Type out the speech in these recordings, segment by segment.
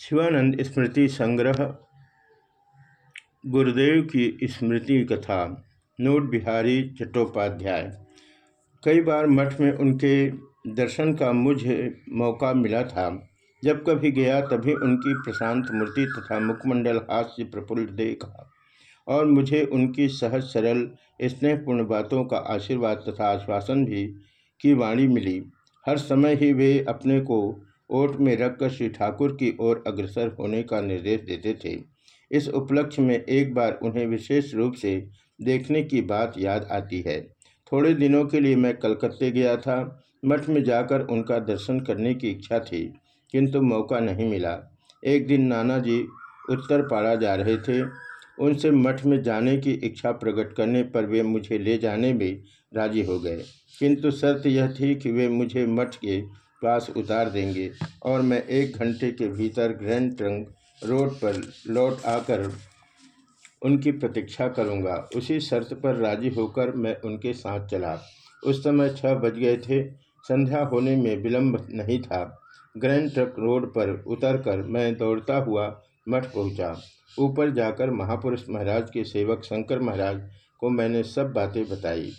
शिवानंद स्मृति संग्रह, गुरुदेव की स्मृति कथा, नोट बिहारी चट्टोपाध्याय। कई बार मठ में उनके दर्शन का मुझे मौका मिला था। जब कभी गया तभी उनकी प्रशांत मूर्ति तथा मुखमंडल हास्य प्रफुल्ल देखा और मुझे उनकी सहज सरल, स्नेहपूर्ण बातों का आशीर्वाद तथा आश्वासन भी की वाणी मिली। हर समय ही वे अपने को ओट में रखकर श्री ठाकुर की ओर अग्रसर होने का निर्देश देते थे। इस उपलक्ष्य में एक बार उन्हें विशेष रूप से देखने की बात याद आती है। थोड़े दिनों के लिए मैं कलकत्ते गया था। मठ में जाकर उनका दर्शन करने की इच्छा थी, किंतु मौका नहीं मिला। एक दिन नाना जी उत्तर पाड़ा जा रहे थे। उनसे मठ में जाने की इच्छा प्रकट करने पर वे मुझे ले जाने में राज़ी हो गए। किंतु शर्त यह थी कि वे मुझे मठ के पास उतार देंगे और मैं एक घंटे के भीतर ग्रैंड ट्रंक रोड पर लौट आकर उनकी प्रतीक्षा करूँगा। उसी शर्त पर राज़ी होकर मैं उनके साथ चला। उस समय छः बज गए थे। संध्या होने में विलंब नहीं था। ग्रैंड ट्रक रोड पर उतरकर मैं दौड़ता हुआ मठ पहुँचा। ऊपर जाकर महापुरुष महाराज के सेवक शंकर महाराज को मैंने सब बातें बताई।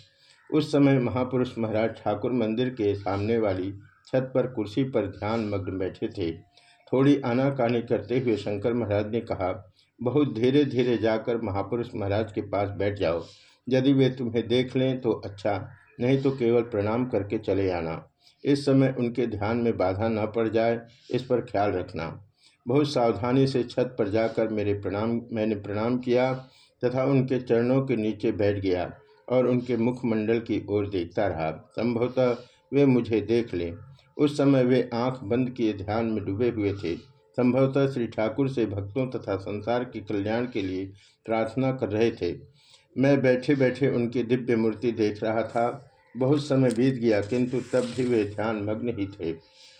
उस समय महापुरुष महाराज ठाकुर मंदिर के सामने वाली छत पर कुर्सी पर ध्यान मग्न बैठे थे। थोड़ी आनाकानी करते हुए शंकर महाराज ने कहा, बहुत धीरे धीरे जाकर महापुरुष महाराज के पास बैठ जाओ। यदि वे तुम्हें देख लें तो अच्छा नहीं तो केवल प्रणाम करके चले आना। इस समय उनके ध्यान में बाधा न पड़ जाए, इस पर ख्याल रखना। बहुत सावधानी से छत पर जाकर मेरे प्रणाम, मैंने प्रणाम किया तथा उनके चरणों के नीचे बैठ गया और उनके मुखमंडल की ओर देखता रहा। संभवतः वे मुझे देख लें। उस समय वे आँख बंद किए ध्यान में डूबे हुए थे। संभवतः श्री ठाकुर से भक्तों तथा संसार के कल्याण के लिए प्रार्थना कर रहे थे। मैं बैठे बैठे उनकी दिव्य मूर्ति देख रहा था। बहुत समय बीत गया, किंतु तब भी वे ध्यान मग्न ही थे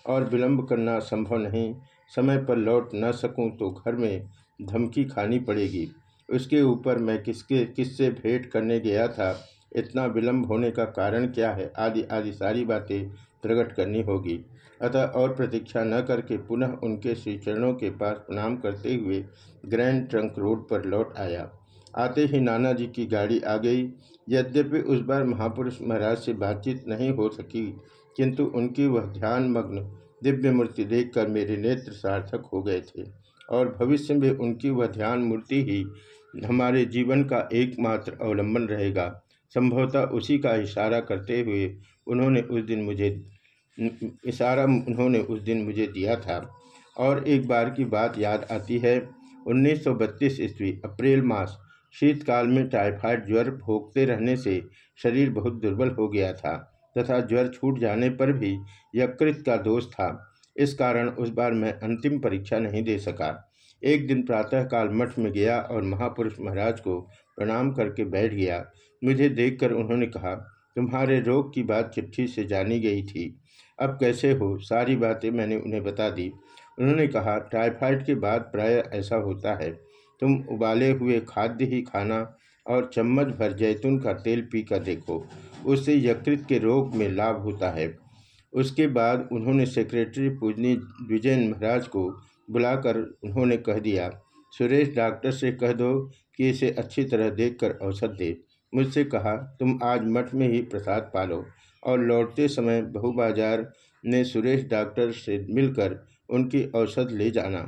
और विलंब करना संभव नहीं। समय पर लौट न सकूँ तो घर में धमकी खानी पड़ेगी। उसके ऊपर मैं किसके, किससे भेंट करने गया था? इतना विलंब होने का कारण क्या है? आदि आदि सारी बातें प्रकट करनी होगी। अतः और प्रतीक्षा न करके पुनः उनके श्री चरणों के पास प्रणाम करते हुए ग्रैंड ट्रंक रोड पर लौट आया। आते ही नाना जी की गाड़ी आ गई। यद्यपि उस बार महापुरुष महाराज से बातचीत नहीं हो सकी, किंतु उनकी वह ध्यान मग्न दिव्य मूर्ति देखकर मेरे नेत्र सार्थक हो गए थे और भविष्य में उनकी वह ध्यान मूर्ति ही हमारे जीवन का एकमात्र अवलंबन रहेगा। संभवतः उसी का इशारा करते हुए उन्होंने उस दिन मुझे, इशारा उन्होंने उस दिन मुझे दिया था। और एक बार की बात याद आती है 1932 ईस्वी, अप्रैल मास, शीतकाल में टाइफाइड ज्वर भोगते रहने से शरीर बहुत दुर्बल हो गया था तथा ज्वर छूट जाने पर भी यकृत का दोष था। इस कारण उस बार मैं अंतिम परीक्षा नहीं दे सका। एक दिन प्रातःकाल मठ में गया और महापुरुष महाराज को प्रणाम करके बैठ गया। मुझे देखकर उन्होंने कहा, तुम्हारे रोग की बात चिट्ठी से जानी गई थी। अब कैसे हो? सारी बातें मैंने उन्हें बता दी। उन्होंने कहा, टाइफाइड के बाद प्राय ऐसा होता है। तुम उबाले हुए खाद्य ही खाना और चम्मच भर जैतून का तेल पी कर देखो। उससे यकृत के रोग में लाभ होता है। उसके बाद उन्होंने सेक्रेटरी पूजनी विजयन महाराज को बुलाकर उन्होंने कह दिया, सुरेश डॉक्टर से कह दो कि इसे अच्छी तरह देखकर औसत दे। मुझसे कहा, तुम आज मठ में ही प्रसाद पालो। और लौटते समय बहु बाज़ार ने सुरेश डॉक्टर से मिलकर उनकी औषध ले जाना।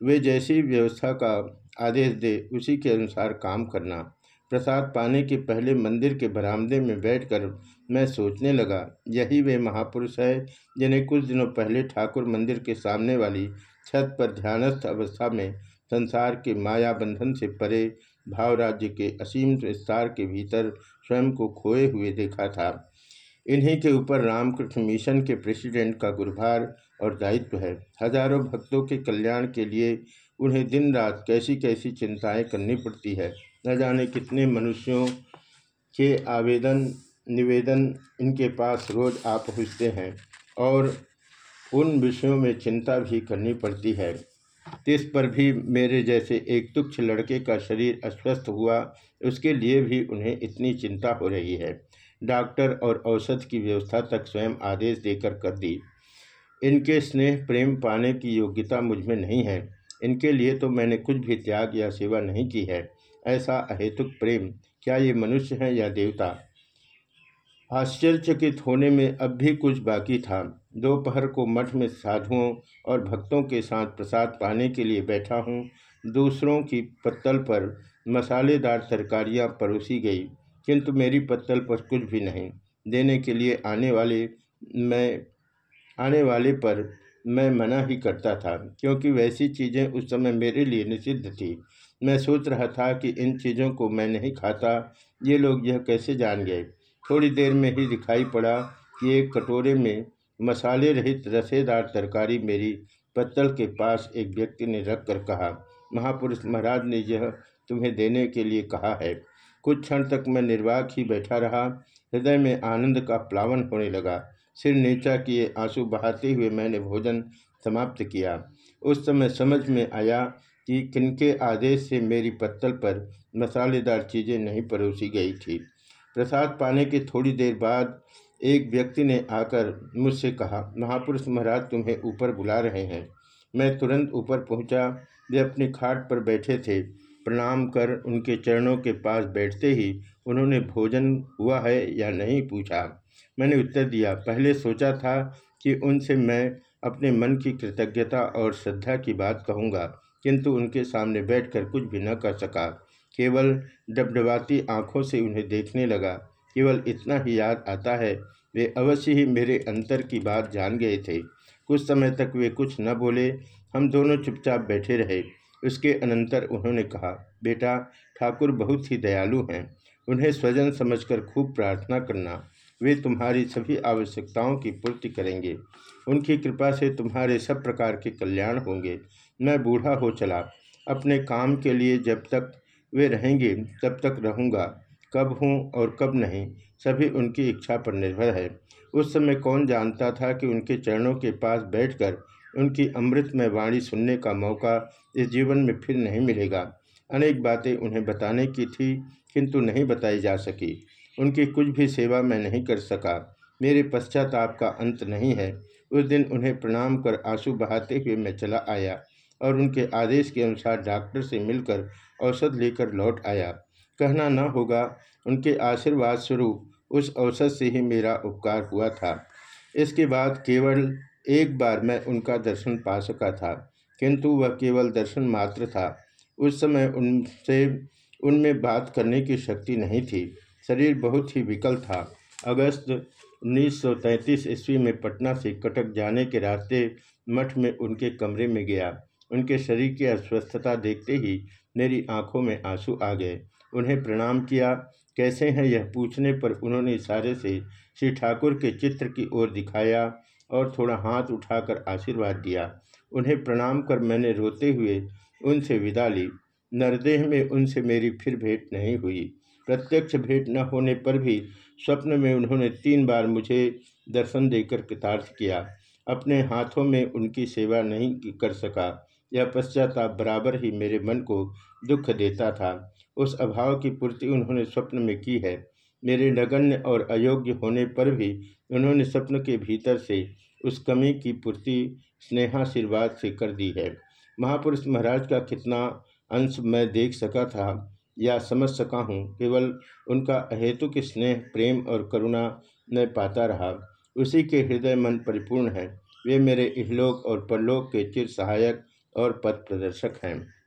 वे जैसी व्यवस्था का आदेश दे, उसी के अनुसार काम करना। प्रसाद पाने के पहले मंदिर के बरामदे में बैठकर मैं सोचने लगा, यही वे महापुरुष है जिन्हें कुछ दिनों पहले ठाकुर मंदिर के सामने वाली छत पर ध्यानस्थ अवस्था में संसार के माया बंधन से परे भाव राज्य के असीम विस्तार के भीतर स्वयं को खोए हुए देखा था। इन्हीं के ऊपर रामकृष्ण मिशन के प्रेसिडेंट का गुरुभार और दायित्व है। हज़ारों भक्तों के कल्याण के लिए उन्हें दिन रात कैसी कैसी चिंताएँ करनी पड़ती है। न जाने कितने मनुष्यों के आवेदन, निवेदन इनके पास रोज आ पहुँचते हैं और उन विषयों में चिंता भी करनी पड़ती है। इस पर भी मेरे जैसे एक तुच्छ लड़के का शरीर अस्वस्थ हुआ, उसके लिए भी उन्हें इतनी चिंता हो रही है। डॉक्टर और औषध की व्यवस्था तक स्वयं आदेश देकर कर दी। इनके स्नेह प्रेम पाने की योग्यता मुझमें नहीं है। इनके लिए तो मैंने कुछ भी त्याग या सेवा नहीं की है। ऐसा अहेतुक प्रेम, क्या ये मनुष्य है या देवता? आश्चर्यचकित होने में अब भी कुछ बाकी था। दोपहर को मठ में साधुओं और भक्तों के साथ प्रसाद पाने के लिए बैठा हूँ। दूसरों की पत्तल पर मसालेदार तरकारियाँ परोसी गई, किंतु मेरी पत्तल पर कुछ भी नहीं। देने के लिए आने वाले मैं, आने वाले पर मैं मना ही करता था, क्योंकि वैसी चीज़ें उस समय मेरे लिए निषिद्ध थी। मैं सोच रहा था कि इन चीज़ों को मैं नहीं खाता, ये लोग यह कैसे जान गए? थोड़ी देर में ही दिखाई पड़ा कि एक कटोरे में मसाले रहित रसेदार तरकारी मेरी पत्तल के पास एक व्यक्ति ने रख कर कहा, महापुरुष महाराज ने यह तुम्हें देने के लिए कहा है। कुछ क्षण तक मैं निर्वाक ही बैठा रहा, हृदय में आनंद का प्लावन होने लगा। सिर नीचा किए आँसू बहाते हुए मैंने भोजन समाप्त किया। उस समय समझ में आया कि किनके आदेश से मेरी पत्तल पर मसालेदार चीज़ें नहीं परोसी गई थी। प्रसाद पाने के थोड़ी देर बाद एक व्यक्ति ने आकर मुझसे कहा, महापुरुष महाराज तुम्हें ऊपर बुला रहे हैं। मैं तुरंत ऊपर पहुँचा। वे अपनी खाट पर बैठे थे। प्रणाम कर उनके चरणों के पास बैठते ही उन्होंने भोजन हुआ है या नहीं पूछा। मैंने उत्तर दिया, पहले सोचा था कि उनसे मैं अपने मन की कृतज्ञता और श्रद्धा की बात कहूँगा, किंतु उनके सामने बैठकर कुछ भी न कर सका। केवल डबडबाती आँखों से उन्हें देखने लगा। केवल इतना ही याद आता है, वे अवश्य ही मेरे अंतर की बात जान गए थे। कुछ समय तक वे कुछ न बोले, हम दोनों चुपचाप बैठे रहे। उसके अनंतर उन्होंने कहा, बेटा, ठाकुर बहुत ही दयालु हैं। उन्हें स्वजन समझकर खूब प्रार्थना करना। वे तुम्हारी सभी आवश्यकताओं की पूर्ति करेंगे। उनकी कृपा से तुम्हारे सब प्रकार के कल्याण होंगे। मैं बूढ़ा हो चला। अपने काम के लिए जब तक वे रहेंगे, तब तक रहूँगा। कब हूँ और कब नहीं, सभी उनकी इच्छा पर निर्भर है। उस समय कौन जानता था कि उनके चरणों के पास बैठकर उनकी अमृतमय वाणी सुनने का मौका इस जीवन में फिर नहीं मिलेगा। अनेक बातें उन्हें बताने की थी, किंतु नहीं बताई जा सकी। उनकी कुछ भी सेवा मैं नहीं कर सका। मेरे पश्चाताप का अंत नहीं है। उस दिन उन्हें प्रणाम कर आँसू बहाते हुए मैं चला आया और उनके आदेश के अनुसार डॉक्टर से मिलकर औसत लेकर लौट आया। कहना न होगा, उनके आशीर्वाद स्वरूप उस अवसर से ही मेरा उपकार हुआ था। इसके बाद केवल एक बार मैं उनका दर्शन पा सका था, किंतु वह केवल दर्शन मात्र था। उस समय उनसे, उनमें बात करने की शक्ति नहीं थी। शरीर बहुत ही विकल था। अगस्त 1933 ईस्वी में पटना से कटक जाने के रास्ते मठ में उनके कमरे में गया। उनके शरीर की अस्वस्थता देखते ही मेरी आँखों में आँसू आ गए। उन्हें प्रणाम किया। कैसे हैं यह पूछने पर उन्होंने इशारे से श्री ठाकुर के चित्र की ओर दिखाया और थोड़ा हाथ उठाकर आशीर्वाद दिया। उन्हें प्रणाम कर मैंने रोते हुए उनसे विदा ली। नरदेह में उनसे मेरी फिर भेंट नहीं हुई। प्रत्यक्ष भेंट न होने पर भी स्वप्न में उन्होंने तीन बार मुझे दर्शन देकर कृतार्थ किया। अपने हाथों में उनकी सेवा नहीं कर सका। यह पश्चाताप बराबर ही मेरे मन को दुख देता था। उस अभाव की पूर्ति उन्होंने स्वप्न में की है। मेरे नगण्य और अयोग्य होने पर भी उन्होंने स्वप्न के भीतर से उस कमी की पूर्ति स्नेहाशीर्वाद से कर दी है। महापुरुष महाराज का कितना अंश मैं देख सका था या समझ सका हूँ, केवल उनका अहेतुक स्नेह, प्रेम और करुणा मैं पाता रहा। उसी के हृदय मन परिपूर्ण है। वे मेरे इहलोक और परलोक के चिर सहायक और पथ प्रदर्शक हैं।